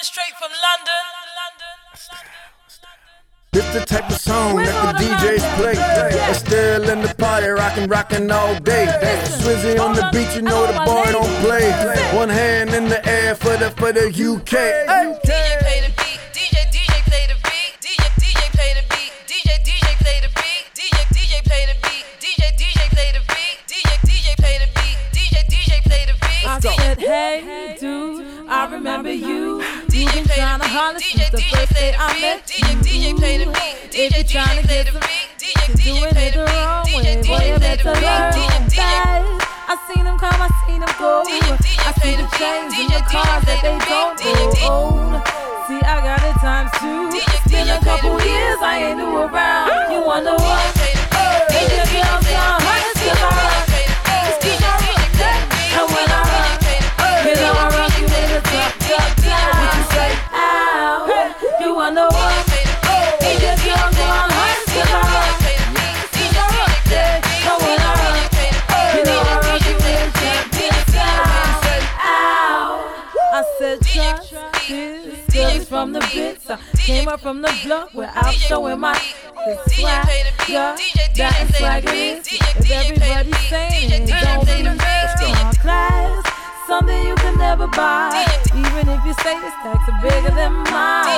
coming straight from London. This the type of song that the DJs play. They're still in the party, rockin', rockin' all day. Swizzy on the beat, you know the boy don't play. One hand in the air for the for the UK. Hey. DJ play the beat. DJ DJ play the beat. DJ DJ play the beat. DJ DJ play the beat. DJ DJ play the beat. DJ DJ play the beat. DJ DJ play the beat. DJ DJ play the beat. I said, hey, dude, I remember you. Been play the beat. DJ DJ play the beat. DJ. DJ play the beat. DJ DJ to play the beat. DJ DJ play the beat. DJ DJ play the beat. DJ DJ I seen them come, I seen them go. DJ, DJ I see the chains in DJ, the cars that they DJ, don't DJ, DJ. own. See, I got it times two. I know I rock you with a top, top down. Ow. I said, trust this. From the bits. I came up from the block I'm showing my swag. Yeah, that is swag it is. If everybody's saying it, don't be star class. Something you can never buy. Even if you say the stacks are bigger than mine.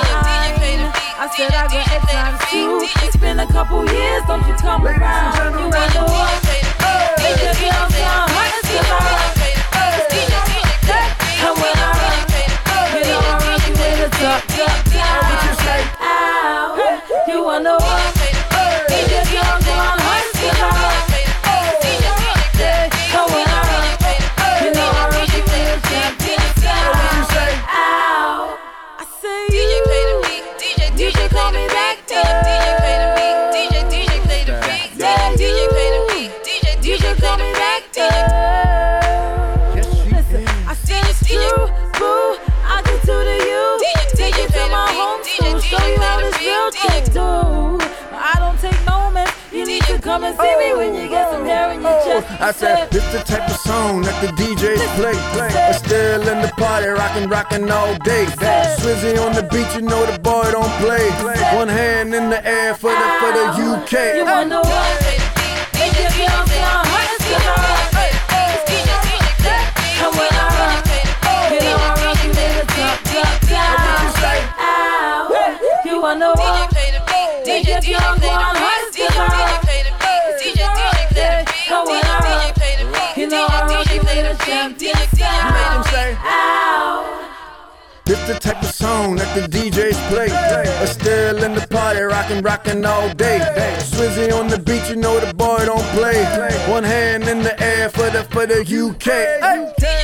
Said I got it times two. It's been a couple years, don't you come around. You wonder what? Make your girl sound hot as the. And when I rock, you know I rock you with a top. What you say? Ow. You wonder what? Come and see me when you get some hair in your oh, chest. I said, it's the type of song that the DJs play. They're still in the party, rockin', rockin' all day. Swizzy on the beat, you know the boy don't play. One hand in the air for the for the UK. You wonder what? Make your girl sound hot as the fire. And when I rock, you know I rock you with a top, top, down. Ow. You wonder what? Make your girl go on hot as the fire. This the type of song that the DJs play. They're still in the party, rockin', rockin' all day. Swizzy on the beach, you know the boy don't play. One hand in the air for the for the UK. Hey. DJ